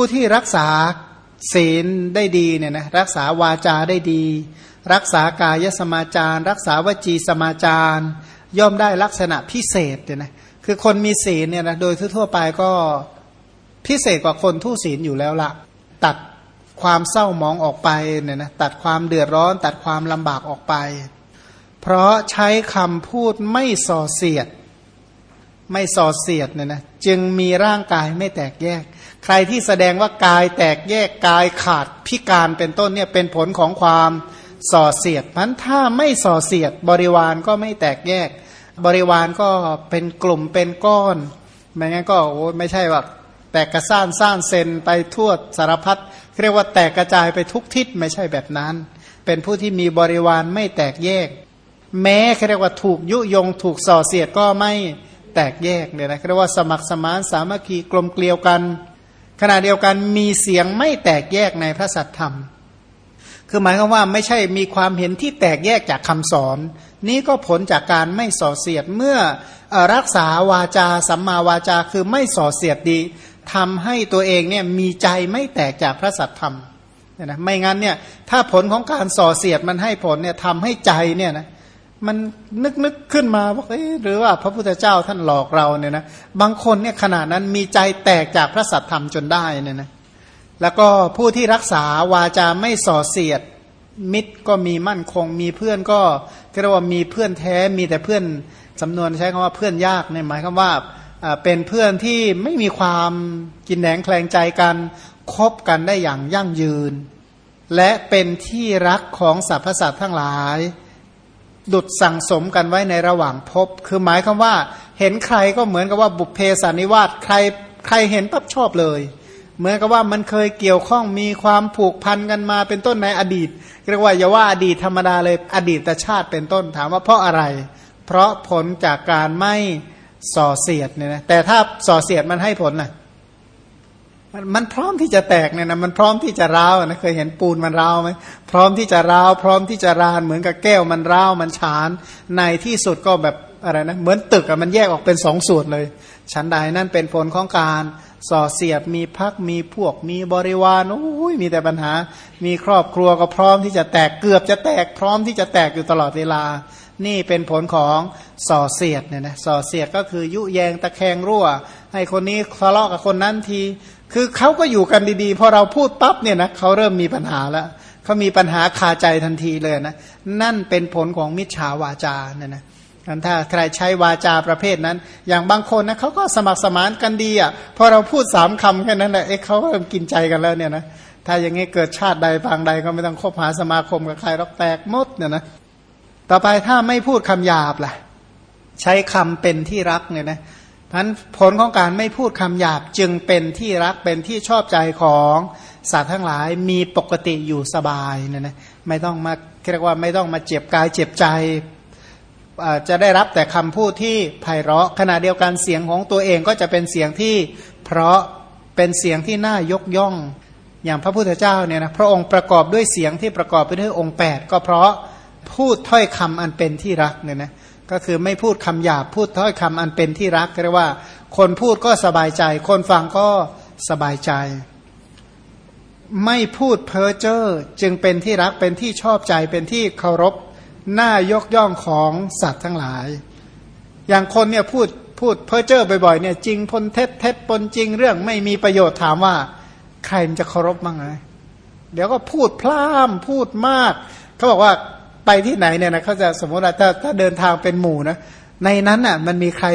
ผู้ที่รักษาศีลได้ดีเนี่ยนะรักษาวาจาได้ดี รักษากายสมาจาร รักษาวจีสมาจารย่อมได้ลักษณะพิเศษเนี่ยนะคือคนมีศีลเนี่ยนะโดยทั่วไปก็พิเศษกว่าคนทุศีลอยู่แล้วละตัดความเศร้ามองออกไปเนี่ยนะตัดความเดือดร้อน ตัดความลำบากออกไป เพราะใช้คำพูดไม่ส่อเสียด ไม่ส่อเสียดเนี่ยนะจึงมีร่างกายไม่แตกแยก ใครที่แสดงว่ากายแตกแยกกายขาดพิการเป็นต้นเนี่ยเป็นผลของความส่อเสียดมันถ้าไม่ส่อเสียดบริวารก็ไม่แตกแยก บริวารก็เป็นกลุ่มเป็นก้อนไม่งั้นก็โอ้ไม่ใช่ว่าแตกกระซ่านซ่านเซนไปทั่วสารพัดเรียกว่าแตกกระจายไปทุกทิศไม่ใช่แบบนั้น เป็นผู้ที่มีบริวารไม่แตกแยก แม้เรียกว่าถูกยุยงถูกส่อเสียดก็ไม่แตกแยกเนี่ยนะเรียกว่าสมัครสมานสามัคคีกลมเกลียวกัน ขณะเดียวกันมีเสียงไม่แตกแยกในพระสัทธรรม คือหมายความว่าไม่ใช่มีความเห็นที่แตกแยกจากคำสอน นี้ก็ผลจากการไม่ส่อเสียดเมื่อรักษาวาจาสัมมาวาจาคือไม่ส่อเสียดดีทำให้ตัวเองเนี่ยมีใจไม่แตกจากพระสัทธรรมนะไม่งั้นเนี่ยถ้าผลของการส่อเสียดมันให้ผลเนี่ยทำให้ใจเนี่ยนะ มันนึกนึกขึ้นมาว่าเอ๊หรือว่าพระพุทธเจ้าท่านหลอกเราเนี่ยนะบางคนเนี่ยขณะนั้นมีใจแตกจากพระสัทธรรมจนได้เนี่ยนะแล้วก็ผู้ที่รักษาวาจาไม่ส่อเสียด มิตรก็มีมั่นคง มีเพื่อนก็เรียกว่ามีเพื่อนแท้มีแต่เพื่อนสำนวนใช้คำว่าเพื่อนยากเนี่ยหมายความว่าเป็นเพื่อนที่ไม่มีความกินแหนงแคลงใจกันคบกันได้อย่างยั่งยืน และเป็นที่รักของสรรพสัตว์ทั้งหลาย ดุดสั่งสมกันไว้ในระหว่างพบ คือหมายคำว่า เห็นใครก็เหมือนกับว่าบุพเพสันนิวาสใครใครเห็นปั๊บชอบเลย เหมือนกับว่ามันเคยเกี่ยวข้องมีความผูกพันกันมาเป็นต้นในอดีตเรียกว่าอย่าว่าอดีตธรรมดาเลยอดีตชาติเป็นต้นถามว่าเพราะอะไร เพราะผลจากการไม่ส่อเสียดเนี่ยนะแต่ถ้าส่อเสียดมันให้ผลนะมัน มันพร้อมที่จะแตกเนี่ยนะมันพร้อมที่จะร้าวนะเคยเห็นปูนมันร้าวไหมพร้อมที่จะร้าว พร้อมที่จะรานเหมือนกับแก้วมันร้าวมันฉาน ในที่สุดก็แบบอะไรนะเหมือนตึกอะมันแยกออกเป็นสองส่วนเลย ชั้นใดนั่นเป็นผลของการส่อเสียดมีพักมีพวกมีบริวารโอ้ยมีแต่ปัญหา มีครอบครัวก็พร้อมที่จะแตกเกือบจะแตกพร้อมที่จะแตกอยู่ตลอดเวลา นี่เป็นผลของส่อเสียดเนี่ยนะส่อเสียดก็คือยุแยงตะแคงรั่ว ให้คนนี้ทะเลาะกับคนนั้นที คือเขาก็อยู่กันดีๆพอเราพูดปั๊บเนี่ยนะเขาเริ่มมีปัญหาแล้วเขามีปัญหาคาใจทันทีเลยนะนั่นเป็นผลของมิจฉาวาจาเนี่ยนะถ้าใครใช้วาจาประเภทนั้น อย่างบางคนนะเขาก็สมัครสมานกันดีอะพอเราพูดสามคำแค่นั้นแหละเอ๊ะเขาเริ่มกินใจกันแล้วเนี่ยนะถ้าอย่างงี้เกิดชาติใดบางใดก็ไม่ต้องคบหาสมาคมกับใครรอกแตกมดเนี่ยนะต่อไปถ้าไม่พูดคำหยาบล่ะ ใช้คำเป็นที่รักเนี่ยนะ พันผลของการไม่พูดคำหยาบจึงเป็นที่รักเป็นที่ชอบใจของสัตว์ทั้งหลายมีปกติอยู่สบายเนี่ยนะไม่ต้องมาเรียกว่าไม่ต้องมาเจ็บกายเจ็บใจจะได้รับแต่คำพูดที่ไพเราะขณะเดียวกันเสียงของตัวเองก็จะเป็นเสียงที่เพราะเป็นเสียงที่น่ายกย่อง อย่างพระพุทธเจ้าเนี่ยนะพระองค์ประกอบด้วยเสียงที่ประกอบไปด้วยองค์ 8 ก็เพราะพูดถ้อยคำอันเป็นที่รักเนี่ยนะ ก็คือไม่พูดคำหยาบพูดถ้อยคำอันเป็นที่รักเรียกว่า คนพูดก็สบายใจ คนฟังก็สบายใจ ไม่พูดเพ้อเจ้อจึงเป็นที่รักเป็นที่ชอบใจเป็นที่เคารพหน้ายกย่องของสัตว์ทั้งหลาย อย่างคนเนี่ยพูดพูดเพ้อเจ้อบ่อยๆเนี่ยจริงพนเท็จเท็จปนจริงเรื่องไม่มีประโยชน์ถามว่า ใครมันจะเคารพบ้างไงเดี๋ยวก็พูดพล่ามพูดมากเขาบอกว่า ไปที่ไหนเนี่ยนะเขาจะสมมติว่าถ้าถ้าเดินทางเป็นหมู่นะในนั้นอะมันมีใคร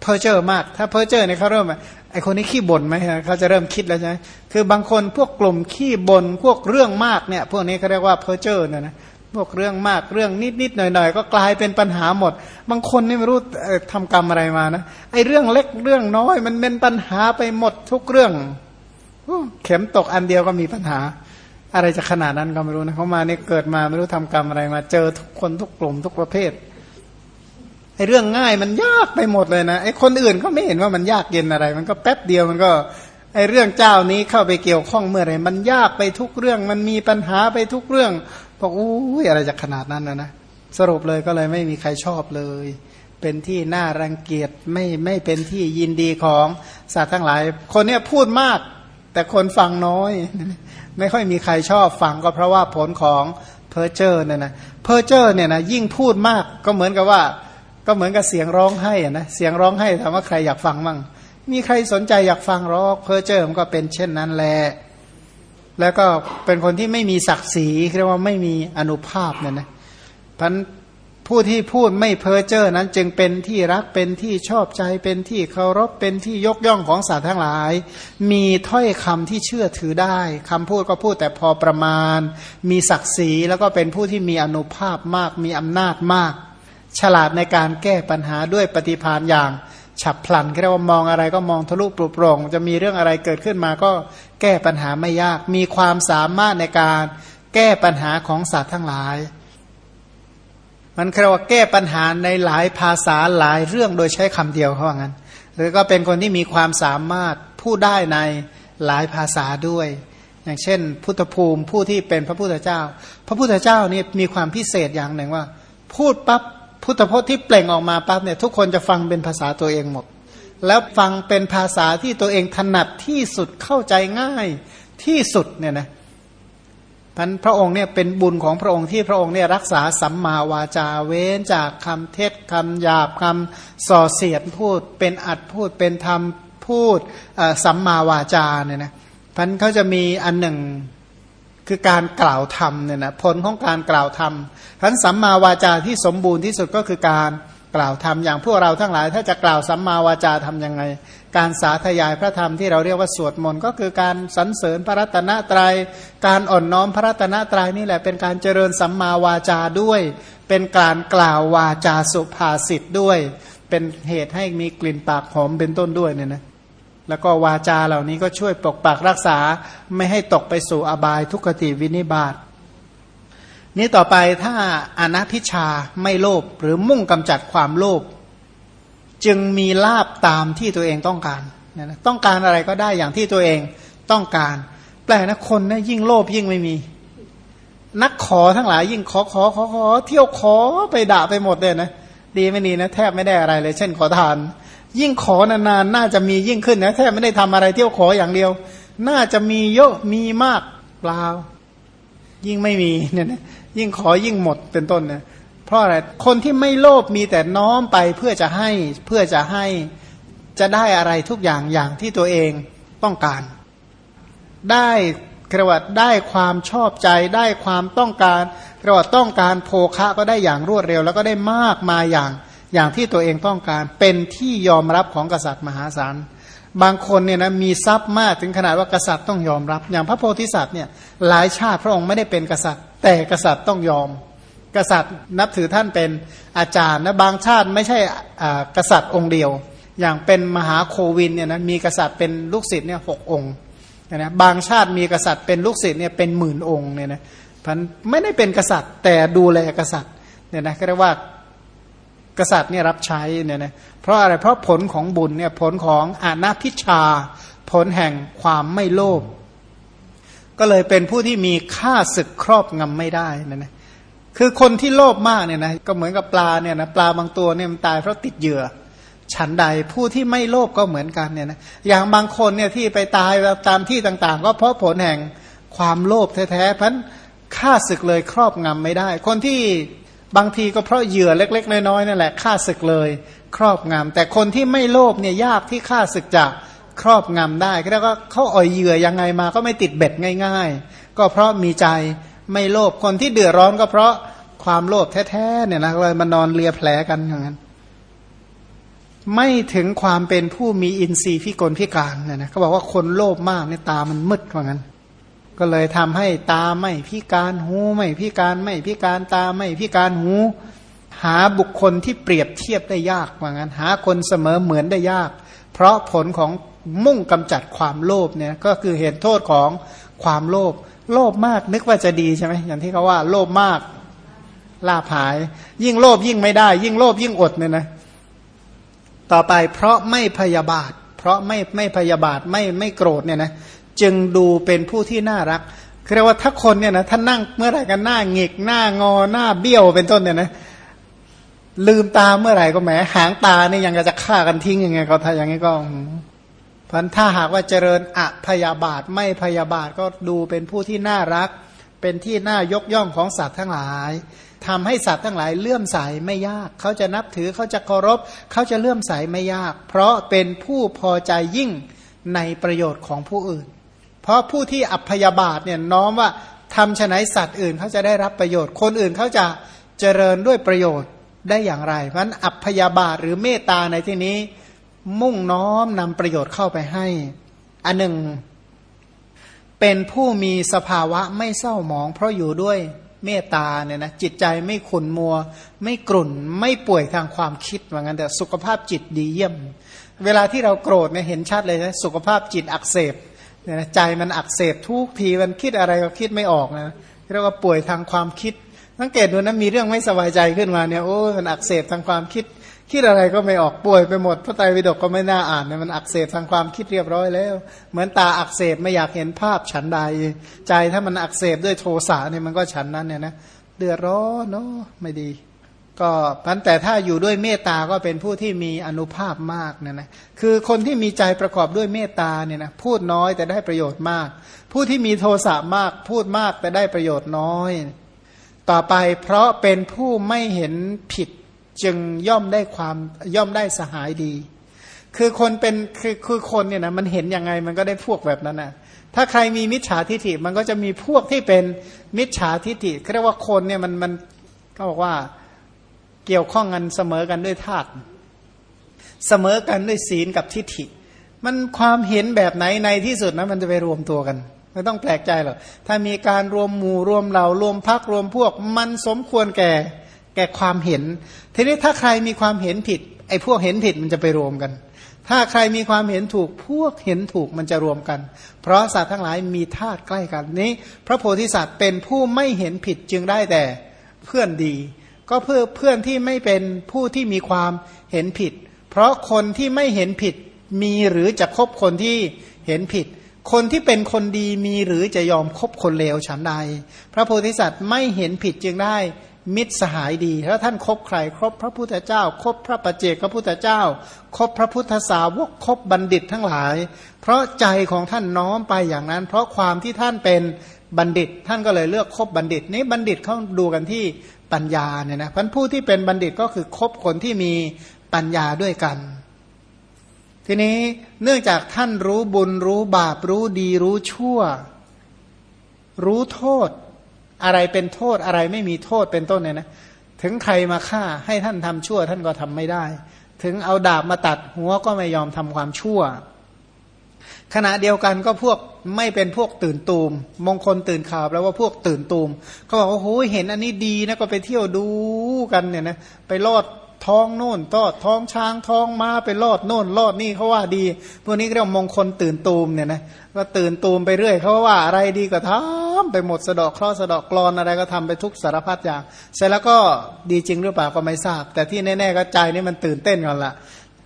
เพ้อเจ้อมาก ถ้าเพ้อเจ้อเนี่ยเขาเริ่มไอคนนี้ขี้บ่นไหมเขาจะเริ่มคิดแล้วใช่ไหมคือบางคนพวกกลุ่มขี้บ่นพวกเรื่องมากเนี่ย พวกนี้เขาเรียกว่าเพ้อเจอเนี่ยนะพวกเรื่องมากเรื่องนิดนิดหน่อยหน่อยก็กลายเป็นปัญหาหมด บางคนนี่ไม่รู้ทำกรรมอะไรมานะไอเรื่องเล็กเรื่องน้อย มันเป็นปัญหาไปหมดทุกเรื่องเข็มตกอันเดียวก็มีปัญหา อะไรจะขนาดนั้นก็ไม่รู้นะเขามาเนี่ยเกิดมาไม่รู้ทำกรรมอะไรมา เจอทุกคนทุกกลุ่มทุกประเภทไอ้เรื่องง่ายมันยากไปหมดเลยนะไอ้คนอื่นก็ไม่เห็นว่ามันยากเย็นอะไร มันก็แป๊บเดียวมันก็ไอ้เรื่องเจ้านี้เข้าไปเกี่ยวข้องเมื่อไรมันยากไปทุกเรื่อง มันมีปัญหาไปทุกเรื่องบอกอู้ยอะไรจะขนาดนั้นนะนะสรุปเลยก็เลยไม่มีใครชอบเลย เป็นที่น่ารังเกียจไม่ไม่เป็นที่ยินดีของสัตว์ทั้งหลาย คนเนี้ยพูดมาก แต่คนฟังน้อย ไม่ค่อยมีใครชอบฟังก็เพราะว่าผลของเพอร์เจอร์เนี่ยนะเพอร์เจอร์เนี่ยนะยิ่งพูดมากก็เหมือนกับว่า ก็เหมือนกับเสียงร้องไห้นะเสียงร้องไห้ถามว่าใครอยากฟังมั่งมีใครสนใจอยากฟังร้องเพอร์เจอร์มันก็เป็นเช่นนั้นแหละแล้วก็เป็นคนที่ไม่มีศักดิ์ศรีเรียกว่าไม่มีอานุภาพเนี่ยนะพัน ผู้ที่พูดไม่เพ้อเจ้อนั้นจึงเป็นที่รักเป็นที่ชอบใจเป็นที่เคารพเป็นที่ยกย่องของสัตว์ทั้งหลาย มีถ้อยคำที่เชื่อถือได้คำพูดก็พูดแต่พอประมาณ มีศักดิ์ศรีแล้วก็เป็นผู้ที่มีอนุภาพมาก มีอำนาจมาก ฉลาดในการแก้ปัญหาด้วยปฏิภาณอย่าง ฉับพลันเรียกว่ามองอะไรก็มองทะลุปลุกโปร่งจะมีเรื่องอะไรเกิดขึ้นมาก็แก้ปัญหาไม่ยาก มีความสามารถในการแก้ปัญหาของสัตว์ทั้งหลาย มันเรียกว่าแก้ปัญหาในหลายภาษาหลายเรื่องโดยใช้คำเดียวเขาว่างั้น หรือก็เป็นคนที่มีความสามารถพูดได้ในหลายภาษาด้วย อย่างเช่น พุทธภูมิผู้ที่เป็นพระพุทธเจ้า พระพุทธเจ้านี่มีความพิเศษอย่างหนึ่งว่า พูดปั๊บพุทธพจน์ที่เปล่งออกมาปั๊บเนี่ยทุกคนจะฟังเป็นภาษาตัวเองหมด แล้วฟังเป็นภาษาที่ตัวเองถนัดที่สุดเข้าใจง่ายที่สุดเนี่ยนะ พันพระองค์เนี่ยเป็นบุญของพระองค์ที่พระองค์เนี่ยรักษาสัมมาวาจาเว้นจากคำเท็จคำหยาบคำส่อเสียดพูด เป็นอัดพูดเป็นธรรมพูดสัมมาวาจาเนี่ยนะพันเขาจะมีอันหนึ่งคือการกล่าวธรรมเนี่ยนะผลของการกล่าวธรรมพันสัมมาวาจาที่สมบูรณ์ที่สุดก็คือการกล่าวธรรมอย่างพวกเราทั้งหลาย ถ้าจะกล่าวสัมมาวาจาทำยังไง การสาธยายพระธรรมที่เราเรียกว่าสวดมนต์ก็คือการสรรเสริญพระรัตนตรยัย การอ่อนน้อมพระรัตนตรัยนี่แหละเป็นการเจริญสัมมาวาจาด้วย เป็นการกล่าววาจาสุภาษิตด้วย เป็นเหตุให้มีกลิ่นปากหอมเป็นต้นด้วยเนี่ยนะแล้วก็วาจาเหล่านี้ก็ช่วยปกปักรักษาไม่ให้ตกไปสู่อบายทุกขติวินิบาตนี้ต่อไปถ้าอนัพิชาไม่โลภหรือมุ่งกำจัดความโลภ จึงมีลาบตามที่ตัวเองต้องการนะต้องการอะไรก็ได้อย่างที่ตัวเองต้องการ แปลนะคนนะยิ่งโลภยิ่งไม่มี นักขอทั้งหลายยิ่งขอขอขอขอเที่ยวขอไปด่าไปหมดเลยนะดีไม่ดีนะแทบไม่ได้อะไรเลย เช่นขอทาน ยิ่งขอนานๆน่าจะมียิ่งขึ้นนะแทบไม่ได้ทำอะไรเที่ยวขออย่างเดียว น่าจะมีเยอะมีมากเปล่ายิ่งไม่มีเนี่ยนะยิ่งขอยิ่งหมดเป็นต้นเนี่ย เพราะอะไรคนที่ไม่โลภมีแต่น้อมไปเพื่อจะให้เพื่อจะให้จะได้อะไรทุกอย่างอย่างที่ตัวเองต้องการ ได้กระวัดได้ความชอบใจได้ความต้องการกระวัดต้องการโภคะก็ได้อย่างรวดเร็ว แล้วก็ได้มากมาอย่างอย่างที่ตัวเองต้องการ เป็นที่ยอมรับของกษัตริย์มหาศาลบางคนเนี่ยนะมีทรัพย์มากถึงขนาดว่ากษัตริย์ต้องยอมรับ อย่างพระโพธิสัตว์เนี่ยหลายชาติพระองค์ไม่ได้เป็นกษัตริย์ แต่กษัตริย์ต้องยอม กษัตริย์นับถือท่านเป็นอาจารย์นะบางชาติไม่ใช่กษัตริย์องค์เดียว อย่างเป็นมหาโควินเนี่ยนะมีกษัตริย์เป็นลูกศิษย์เนี่ยหกองค์นะบางชาติมีกษัตริย์เป็นลูกศิษย์เนี่ยเป็นหมื่นองค์เนี่ยนะพันไม่ได้เป็นกษัตริย์แต่ดูแลกษัตริย์เนี่ยนะก็เรียกว่ากษัตริย์เนี่ยรับใช้เนี่ยนะเพราะอะไรเพราะผลของบุญเนี่ยผลของอาณาพิชา ผลแห่งความไม่โลภก็เลยเป็นผู้ที่มีค่าศึกครอบงำไม่ได้นะนะ คือคนที่โลภมากเนี่ยนะก็เหมือนกับปลาเนี่ยนะปลาบางตัวเนี่ยมันตายเพราะติดเหยื่อ ฉันใดผู้ที่ไม่โลภก็เหมือนกันเนี่ยนะอย่างบางคนเนี่ยที่ไปตายตามที่ต่างๆ ก็เพราะผลแห่งความโลภแท้ๆพันฆ่าศึกเลยครอบงำไม่ได้ คนที่บางทีก็เพราะเหยื่อเล็ก ๆ น้อยๆนั่นแหละฆ่าศึกเลย ครอบงำแต่คนที่ไม่โลภเนี่ยยากที่ฆ่าศึกจะครอบงำได้ก็เรียกว่าเขาอ่อยเหยื่อยังไงมาก็ไม่ติดเบ็ดง่าย ๆ ก็เพราะมีใจ ไม่โลภคนที่เดือดร้อนก็เพราะความโลภแท้ๆเนี่ยนะเลยมานอนเลียแผลกันอย่างนั้น ไม่ถึงความเป็นผู้มีอินทรีย์พิกลพิการเนี่ยนะเขาบอกว่าคนโลภมากเนี่ยตามันมืดว่างั้น ก็เลยทำให้ตาไม่พิการหูไม่พิการไม่พิการตาไม่พิการหู หาบุคคลที่เปรียบเทียบได้ยากว่างั้น หาคนเสมอเหมือนได้ยาก เพราะผลของมุ่งกำจัดความโลภเนี่ยก็คือเห็นโทษของความโลภ โลภมากนึกว่าจะดีใช่ไหมอย่างที่เขาว่า โลภมากลาภหาย ยิ่งโลภยิ่งไม่ได้ ยิ่งโลภยิ่งอดเนี่ยนะ ต่อไปเพราะไม่พยาบาท เพราะไม่ไม่พยาบาทไม่ไม่โกรธเนี่ยนะจึงดูเป็นผู้ที่น่ารักเรียกว่าถ้าคนเนี่ยนะท่านนั่งเมื่อไหร่กันหน้าหงิกหน้างอหน้าเบี้ยวเป็นต้นเนี่ยนะลืมตาเมื่อไหร่ก็แหมหางตาเนี่ยยังจะฆ่ากันทิ้งยังไงก็ถ้าอย่างนี้ก็ พราะถ้าหากว่าเจริญอพยาบาทไม่พยาบาทก็ดูเป็นผู้ที่น่ารัก เป็นที่น่ายกย่องของสัตว์ทั้งหลายทำให้สัตว์ทั้งหลายเลื่อมใสไม่ยาก เขาจะนับถือเขาจะเคารพ เขาจะเลื่อมใสไม่ยาก เพราะเป็นผู้พอใจยิ่งในประโยชน์ของผู้อื่น เพราะผู้ที่อัพยาบาทเนี่ยน้อมว่าทำฉนัยสัตว์อื่นเขาจะได้รับประโยชน์ คนอื่นเขาจะเจริญด้วยประโยชน์ได้อย่างไรเพราะนั้นอัพยาบาทหรือเมตตาในที่นี้ มุ่งน้อมนำประโยชน์เข้าไปให้ อันหนึ่ง เป็นผู้มีสภาวะไม่เศร้าหมอง เพราะอยู่ด้วยเมตตาเนี่ยนะจิตใจไม่ขุนมัว ไม่กลุ่น ไม่ป่วยทางความคิดว่างั้นแต่สุขภาพจิตดีเยี่ยม เวลาที่เราโกรธเนี่ยเห็นชัดเลยนะสุขภาพจิตอักเสบเนี่ยนะใจมันอักเสบทุกทีมันคิดอะไรก็คิดไม่ออกนะเรียกว่าป่วยทางความคิดสังเกตดูนะมีเรื่องไม่สบายใจขึ้นมาเนี่ยโอ้มันอักเสบทางความคิด คิดอะไรก็ไม่ออกป่วยไปหมดพระไตรปิฎกก็ไม่น่าอ่านเนี่ยมันอักเสบทางความคิดเรียบร้อยแล้ว เหมือนตาอักเสบไม่อยากเห็นภาพฉันใด ใจถ้ามันอักเสบด้วยโทสะเนี่ยมันก็ฉันนั้นเนี่ยนะเดือดร้อนเนาะไม่ดี ก็พันแต่ถ้าอยู่ด้วยเมตตาก็เป็นผู้ที่มีอนุภาพมากเนี่ยนะคือคนที่มีใจประกอบด้วยเมตตาเนี่ยนะพูดน้อยแต่ได้ประโยชน์มาก ผู้ที่มีโทสะมากพูดมากแต่ได้ประโยชน์น้อย ต่อไปเพราะเป็นผู้ไม่เห็นผิด จึงย่อมได้ความย่อมได้สหายดี คือคนเป็นคือคือคนเนี่ยนะมันเห็นยังไงมันก็ได้พวกแบบนั้นนะถ้าใครมีมิจฉาทิฐิมันก็จะมีพวกที่เป็นมิจฉาทิฐิเรียกว่าคนเนี่ยมันมันก็บอกว่าเกี่ยวข้องกันเสมอกันด้วยธาตุเสมอกันด้วยศีลกับทิฐิ มันความเห็นแบบไหนในที่สุดนะมันจะไปรวมตัวกันไม่ต้องแปลกใจหรอกถ้ามีการรวมหมู่รวมเหล่ารวมพักรวมพวก มันสมควรแก่ แก่ความเห็น ทีนี้ถ้าใครมีความเห็นผิด ไอ้พวกเห็นผิดมันจะไปรวมกัน ถ้าใครมีความเห็นถูกพวกเห็นถูกมันจะรวมกัน เพราะสัตว์ทั้งหลายมีธาตุใกล้กันนี้ พระโพธิสัตว์เป็นผู้ไม่เห็นผิดจึงได้แต่เพื่อนดี ก็เพื่อเพื่อนที่ไม่เป็นผู้ที่มีความเห็นผิด เพราะคนที่ไม่เห็นผิดมีหรือจะคบคนที่เห็นผิด คนที่เป็นคนดีมีหรือจะยอมคบคนเลวฉันใด พระโพธิสัตว์ไม่เห็นผิดจึงได้ มิตรสหายดีแล้วท่านคบใครครบพระพุทธเจ้า คบพระประเจกพระพุทธเจ้า คบพระพุทธสาวกคบบัณฑิตทั้งหลาย เพราะใจของท่านน้อมไปอย่างนั้น เพราะความที่ท่านเป็นบัณฑิต ท่านก็เลยเลือกคบบัณฑิต นี้บัณฑิตเขาดูกันที่ปัญญาเนี่ยนะพันผู้ที่เป็นบัณฑิตก็คือคบคนที่มีปัญญาด้วยกัน ทีนี้เนื่องจากท่านรู้บุญรู้บาปรู้ดีรู้ชั่ว รู้โทษ อะไรเป็นโทษอะไรไม่มีโทษเป็นต้นเนี่ยนะถึงใครมาฆ่าให้ท่านทำชั่ว ท่านก็ทำไม่ได้ ถึงเอาดาบมาตัดหัวก็ไม่ยอมทำความชั่ว ขณะเดียวกันก็พวกไม่เป็นพวกตื่นตูม มงคลตื่นข่าวแปลว่าพวกตื่นตูมก็บอกว่าโอ้เห็นอันนี้ดีนะก็ไปเที่ยวดูกันเนี่ยนะไปรอด ท้องโน่นทอดท้องช้างท้องม้าไปลอดโน่นลอดนี่เขาว่าดี พวกนี้เรียกมงคลตื่นตูมเนี่ยนะก็ตื่นตูมไปเรื่อยเขาว่าอะไรดีก็ทำไปหมดสะดอกคลอสะดอกกรอนอะไรก็ทำไปทุกสารพัดอย่าง เสร็จแล้วก็ดีจริงหรือเปล่าก็ไม่ทราบ แต่ที่แน่ๆก็ใจนี่มันตื่นเต้นก่อนละ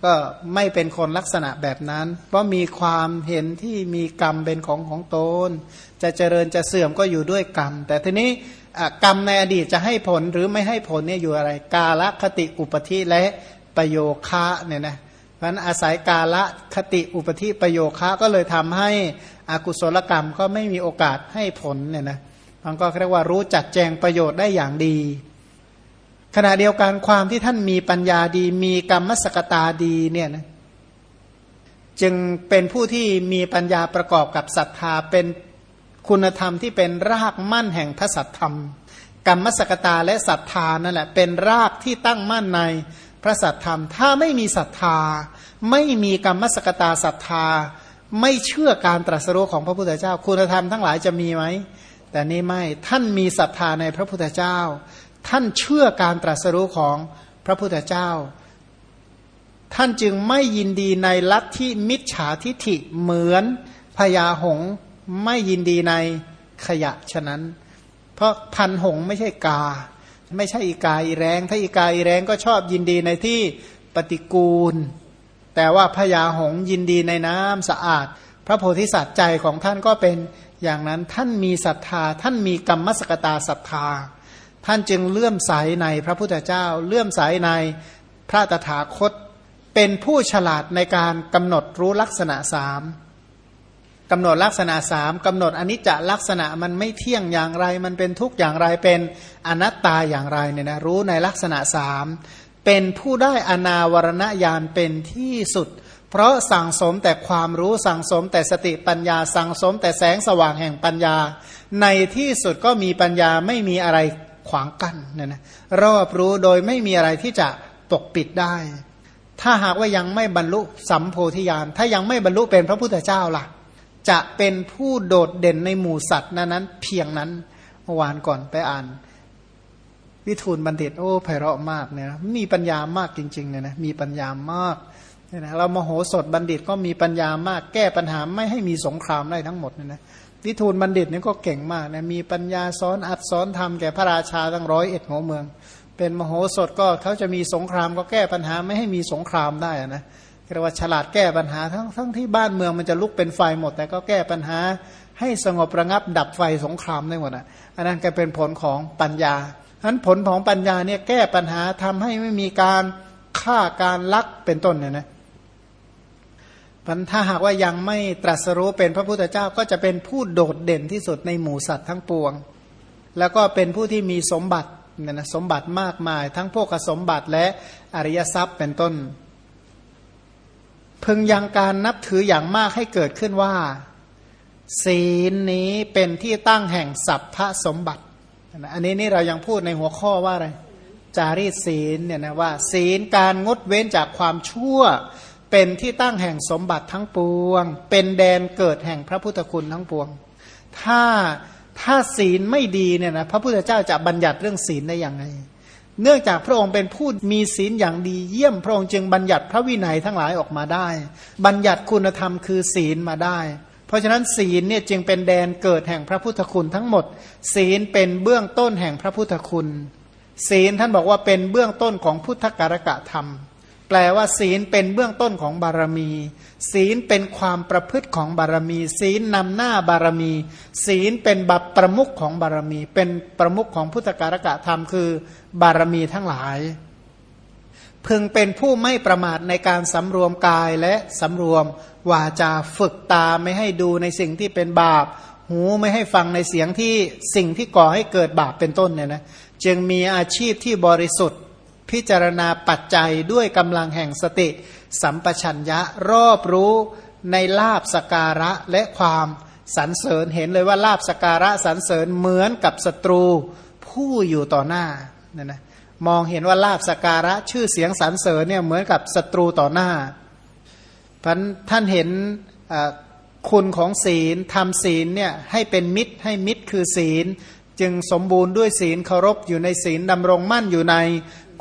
ก็ไม่เป็นคนลักษณะแบบนั้น เพราะมีความเห็นที่มีกรรมเป็นของของตน จะเจริญจะเสื่อมก็อยู่ด้วยกรรม แต่ทีนี้กรรมในอดีตจะให้ผลหรือไม่ให้ผลเนี่ยอยู่อะไร กาลคติอุปธิและประโยคะเนี่ยนะเพราะนั้นอาศัยกาลคติอุปธิประโยคะก็เลยทำให้อากุศลกรรมก็ไม่มีโอกาสให้ผลเนี่ยนะมันก็เรียกว่ารู้จัดแจงประโยชน์ได้อย่างดี ขณะเดียวกันความที่ท่านมีปัญญาดี มีกรรมสกตาดีเนี่ยนะจึงเป็นผู้ที่มีปัญญาประกอบกับศรัทธาเป็นคุณธรรมที่เป็นรากมั่นแห่งพระสัทธรรม กรรมสกตาและศรัทธานั่นแหละเป็นรากที่ตั้งมั่นในพระสัทธรรม ถ้าไม่มีศรัทธา ไม่มีกรรมสกตาศรัทธา ไม่เชื่อการตรัสรู้ของพระพุทธเจ้า คุณธรรมทั้งหลายจะมีไหมแต่นี่ไม่ท่านมีศรัทธาในพระพุทธเจ้า ท่านเชื่อการตรัสรู้ของพระพุทธเจ้า ท่านจึงไม่ยินดีในลัทธิมิจฉาทิฐิเหมือนพญาหงไม่ยินดีในขยะฉะนั้น เพราะพันหงไม่ใช่กา ไม่ใช่อีกาอีแรง ถ้าอีกาอีแรงก็ชอบยินดีในที่ปฏิกูล แต่ว่าพญาหงยินดีในน้ำสะอาด พระโพธิสัตว์ใจของท่านก็เป็นอย่างนั้นท่านมีศรัทธา ท่านมีกรรมสกตาศรัทธา ท่านจึงเลื่อมใสในพระพุทธเจ้า เลื่อมใสในพระตถาคต เป็นผู้ฉลาดในการกำหนดรู้ลักษณะสามกำหนดลักษณะสามกำหนดอนิจจลักษณะมันไม่เที่ยงอย่างไร มันเป็นทุกอย่างไรเป็นอนัตตาอย่างไรเนี่ยนะรู้ในลักษณะสามเป็นผู้ได้อนาวรณญาณเป็นที่สุด เพราะสั่งสมแต่ความรู้สั่งสมแต่สติปัญญา สั่งสมแต่แสงสว่างแห่งปัญญา ในที่สุดก็มีปัญญาไม่มีอะไร ขวางกั้นเนี่ยนะรอบรู้โดยไม่มีอะไรที่จะปกปิดได้ ถ้าหากว่ายังไม่บรรลุสัมโพธิญาณถ้ายังไม่บรรลุเป็นพระพุทธเจ้าล่ะ จะเป็นผู้โดดเด่นในหมู่สัตว์นั้นนั้นเพียงนั้นเมื่อวานก่อนไปอ่าน วิทูลบัณฑิต โอ้ไพเราะมากเนี่ยมีปัญญามากจริงๆเนี่ยนะมีปัญญามากเนี่ยนะเรามโหสถบัณฑิตก็มีปัญญามากแก้ปัญหาไม่ให้มีสงครามได้ทั้งหมดเนี่ยนะ วิทูลบัณฑิตนี่ก็เก่งมากนะมีปัญญาสอนอัดสอนทำแก่พระราชาตั้งร้อยเอ็ดหัวเมือง เป็นมโหสถก็เขาจะมีสงครามก็แก้ปัญหาไม่ให้มีสงครามได้นะเรียกว่าฉลาดแก้ปัญหาทั้งทั้งที่บ้านเมืองมันจะลุกเป็นไฟหมด แต่ก็แก้ปัญหาให้สงบระงับดับไฟสงครามได้หมดอะอันนั้นก็เป็นผลของปัญญาฉะนั้นผลของปัญญาเนี่ยแก้ปัญหาทำให้ไม่มีการฆ่าการลักเป็นต้นเนี่ยนะ พันถ้าหากว่ายังไม่ตรัสรู้เป็นพระพุทธเจ้าก็จะเป็นผู้โดดเด่นที่สุดในหมู่สัตว์ทั้งปวง แล้วก็เป็นผู้ที่มีสมบัติเนี่ยนะสมบัติมากมาย ทั้งพวกสมบัติและอริยทรัพย์เป็นต้น พึงยังการนับถืออย่างมากให้เกิดขึ้นว่า ศีลนี้เป็นที่ตั้งแห่งสัพพะสมบัติอันนี้นี่เรายังพูดในหัวข้อว่าอะไรจารีตศีลเนี่ยนะว่า ศีลการงดเว้นจากความชั่ว เป็นที่ตั้งแห่งสมบัติทั้งปวง เป็นแดนเกิดแห่งพระพุทธคุณทั้งปวง ถ้าถ้าศีลไม่ดีเนี่ยนะพระพุทธเจ้าจะบัญญัติเรื่องศีลได้อย่างไรเนื่องจากพระองค์เป็นผู้มีศีลอย่างดีเยี่ยมพระองค์จึงบัญญัติพระวินัยทั้งหลายออกมาได้ บัญญัติคุณธรรมคือศีลมาได้ เพราะฉะนั้นศีลเนี่ยจึงเป็นแดนเกิดแห่งพระพุทธคุณทั้งหมด ศีลเป็นเบื้องต้นแห่งพระพุทธคุณ ศีลท่านบอกว่าเป็นเบื้องต้นของพุทธการกะธรรม แปลว่าศีลเป็นเบื้องต้นของบารมี ศีลเป็นความประพฤติของบารมี ศีลนำหน้าบารมี ศีลเป็นบัพประมุขของบารมี เป็นประมุขของพุทธการกะธรรมคือบารมีทั้งหลาย พึงเป็นผู้ไม่ประมาทในการสำรวมกายและสำรวมวาจาฝึกตาไม่ให้ดูในสิ่งที่เป็นบาป หูไม่ให้ฟังในเสียงที่สิ่งที่ก่อให้เกิดบาปเป็นต้นเนี่ยนะจึงมีอาชีพที่บริสุทธิ์ พิจารณาปัจจัยด้วยกำลังแห่งสติ สัมปชัญญะรอบรู้ในลาบสการะและความสรรเสริญเห็นเลยว่าลาบสการะสรรเสริญเหมือนกับศัตรูผู้อยู่ต่อหน้าเนี่ยนะมองเห็นว่าลาบสการะชื่อเสียงสรรเสริญเนี่ยเหมือนกับศัตรูต่อหน้าพันท่านเห็นคุณของศีลทำศีลเนี่ยให้เป็นมิตรให้มิตรคือศีล จึงสมบูรณ์ด้วยศีลเคารพอยู่ในศีลดำรงมั่นอยู่ใน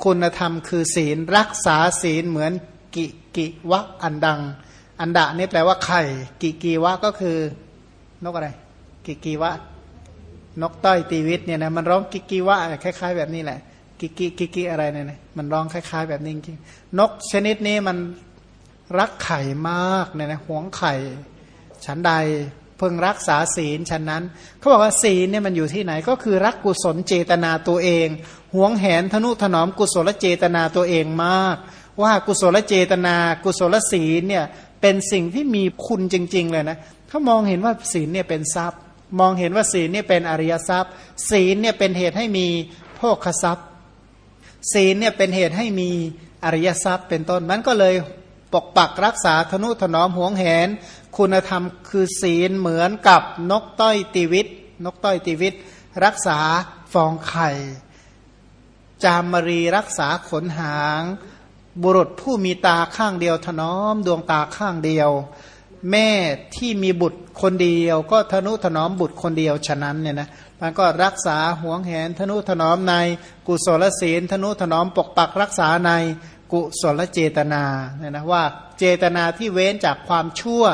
คุณธรรมคือศีลรักษาศีลเหมือนกิกิวะอันดัง อันดะนี่แปลว่าไข่ กิกีวะก็คือนกอะไร กิกีวะ นกต้อยตีวิตเนี่ยนะมันร้องกิกีวะคล้ายๆ แบบนี้แหละ กิกิกิกิอะไรเนี่ยมันร้องคล้าย ๆ แบบนี้จริงนกชนิดนี้มันรักไข่มากเนี่ยนะหวงไข่ ฉันใด พิ่งรักษาศีลฉันนั้นเขาบอกว่าศีลเนี่ยมันอยู่ที่ไหนก็คือรักกุศลเจตนาตัวเองหวงแหนทนุถนอมกุศลเจตนาตัวเองมาก ว่ากุศลเจตนา กุศลศีลเนี่ยเป็นสิ่งที่มีคุณจริง ๆ เลยนะเขามองเห็นว่าศีลเนี่ยเป็นทรัพย์ มองเห็นว่าศีลเนี่ยเป็นอริยทรัพย์ ศีลเนี่ยเป็นเหตุให้มีโภคทรัพย์ ศีลเนี่ยเป็นเหตุให้มีอริยทรัพย์เป็นต้นมันก็เลย ปกปักรักษาธนุถนอมห่วงแหน คุณธรรมคือศีลเหมือนกับนกต้อยตีวิต นกต้อยตีวิต รักษาฟองไข่ จามรีรักษาขนหาง บุรุษผู้มีตาข้างเดียวถนอมดวงตาข้างเดียว แม่ที่มีบุตรคนเดียว ก็ทนุถนอมบุตรคนเดียวฉะนั้นเนี่ยนะมันก็รักษาห่วงแหนทนุถนอมในกุศลศีลทนุถนอมปกปักรักษาใน กุศลเจตนาเนี่ยนะว่าเจตนาที่เว้นจากความชั่ว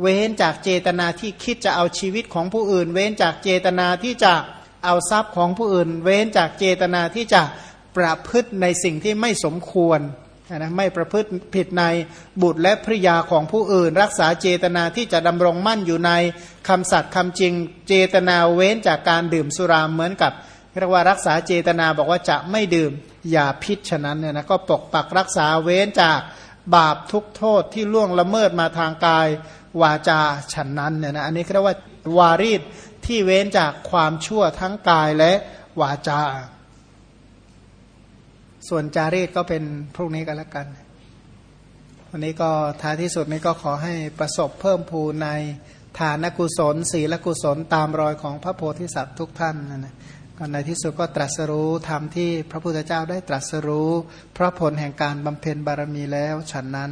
เว้นจากเจตนาที่คิดจะเอาชีวิตของผู้อื่น เว้นจากเจตนาที่จะเอาทรัพย์ของผู้อื่น เว้นจากเจตนาที่จะประพฤติในสิ่งที่ไม่สมควรนะไม่ประพฤติผิดในบุตรและภริยาของผู้อื่น รักษาเจตนาที่จะดำรงมั่นอยู่ในคำสัตย์คำจริง เจตนาเว้นจากการดื่มสุราเหมือนกับ เรียกว่ารักษาเจตนาบอกว่าจะไม่ดื่มอย่าพิษฉะนั้นเนี่ยนะก็ปกปักรักษาเว้นจากบาปทุกโทษที่ล่วงละเมิดมาทางกายวาจาฉันนั้นเนี่ยนะอันนี้เรียกว่าวารีดที่เว้นจากความชั่วทั้งกายและวาจา ส่วนจารีตก็เป็นพรุ่งนี้กันล้วกัน วันนี้ก็ท้ายที่สุดนี้ก็ขอให้ประสบเพิ่มพูนในฐานกุศล ศีลกุศลตามรอยของพระโพธิสัตว์ทุกท่านนะนะ ในที่สุดก็ตรัสรู้ธรรมที่พระพุทธเจ้าได้ตรัสรู้ เพราะผลแห่งการบำเพ็ญบารมีแล้วฉันนั้น